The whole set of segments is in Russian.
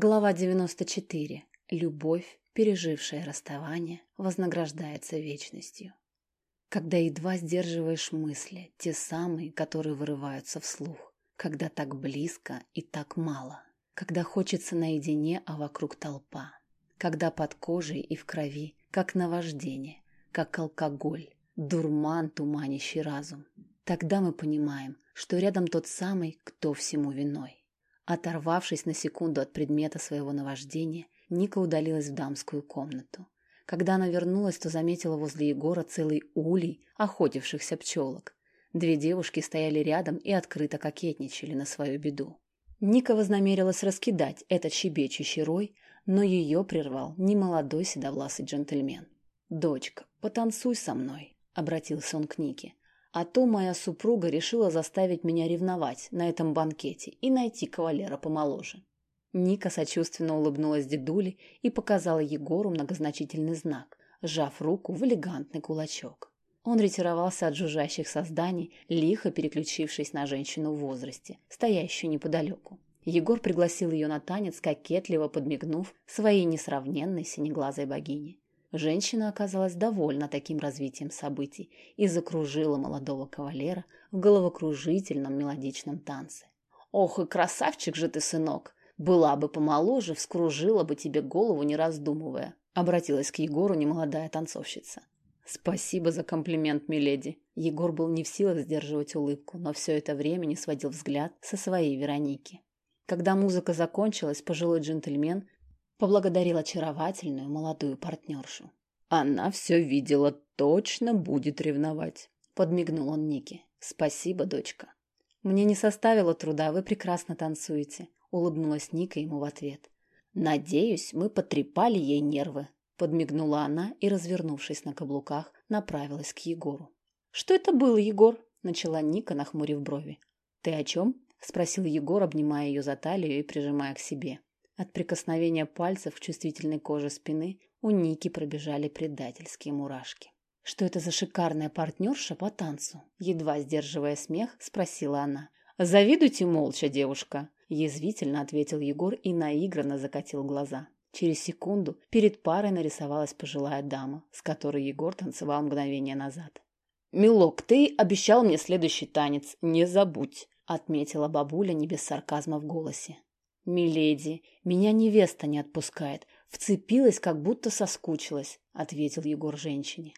Глава 94. Любовь, пережившая расставание, вознаграждается вечностью. Когда едва сдерживаешь мысли, те самые, которые вырываются вслух, когда так близко и так мало, когда хочется наедине, а вокруг толпа, когда под кожей и в крови, как наваждение, как алкоголь, дурман, туманящий разум, тогда мы понимаем, что рядом тот самый, кто всему виной. Оторвавшись на секунду от предмета своего наваждения, Ника удалилась в дамскую комнату. Когда она вернулась, то заметила возле Егора целый улей охотившихся пчелок. Две девушки стояли рядом и открыто кокетничали на свою беду. Ника вознамерилась раскидать этот щебечущий рой, но ее прервал немолодой седовласый джентльмен. «Дочка, потанцуй со мной», — обратился он к Нике. А то моя супруга решила заставить меня ревновать на этом банкете и найти кавалера помоложе. Ника сочувственно улыбнулась дедуле и показала Егору многозначительный знак, сжав руку в элегантный кулачок. Он ретировался от жужжащих созданий, лихо переключившись на женщину в возрасте, стоящую неподалеку. Егор пригласил ее на танец, кокетливо подмигнув своей несравненной синеглазой богине. Женщина оказалась довольна таким развитием событий и закружила молодого кавалера в головокружительном мелодичном танце. «Ох и красавчик же ты, сынок! Была бы помоложе, вскружила бы тебе голову, не раздумывая», обратилась к Егору немолодая танцовщица. «Спасибо за комплимент, миледи». Егор был не в силах сдерживать улыбку, но все это время не сводил взгляд со своей Вероники. Когда музыка закончилась, пожилой джентльмен поблагодарил очаровательную молодую партнершу. «Она все видела, точно будет ревновать», — подмигнул он Нике. «Спасибо, дочка». «Мне не составило труда, вы прекрасно танцуете», — улыбнулась Ника ему в ответ. «Надеюсь, мы потрепали ей нервы», — подмигнула она и, развернувшись на каблуках, направилась к Егору. «Что это было, Егор?» — начала Ника, нахмурив брови. «Ты о чем?» — спросил Егор, обнимая ее за талию и прижимая к себе. От прикосновения пальцев к чувствительной коже спины у Ники пробежали предательские мурашки. «Что это за шикарная партнерша по танцу?» Едва сдерживая смех, спросила она. «Завидуйте молча, девушка!» Язвительно ответил Егор и наигранно закатил глаза. Через секунду перед парой нарисовалась пожилая дама, с которой Егор танцевал мгновение назад. «Милок, ты обещал мне следующий танец, не забудь», отметила бабуля не без сарказма в голосе. «Миледи, меня невеста не отпускает. Вцепилась, как будто соскучилась», — ответил Егор женщине.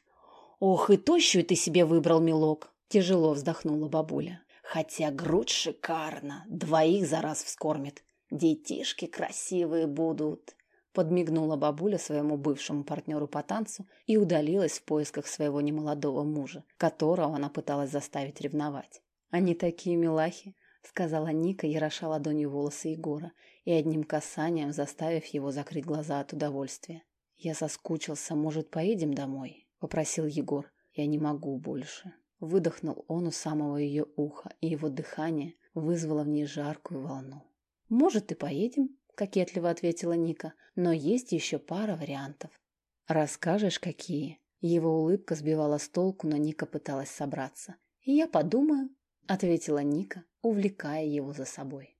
«Ох, и тощую ты себе выбрал, милок!» — тяжело вздохнула бабуля. «Хотя грудь шикарна, двоих за раз вскормит. Детишки красивые будут!» Подмигнула бабуля своему бывшему партнеру по танцу и удалилась в поисках своего немолодого мужа, которого она пыталась заставить ревновать. «Они такие милахи!» — сказала Ника, яроша ладонью волосы Егора и одним касанием заставив его закрыть глаза от удовольствия. «Я соскучился. Может, поедем домой?» — попросил Егор. «Я не могу больше». Выдохнул он у самого ее уха, и его дыхание вызвало в ней жаркую волну. «Может, и поедем?» — кокетливо ответила Ника. «Но есть еще пара вариантов». «Расскажешь, какие?» Его улыбка сбивала с толку, но Ника пыталась собраться. «И я подумаю», — ответила Ника, увлекая его за собой.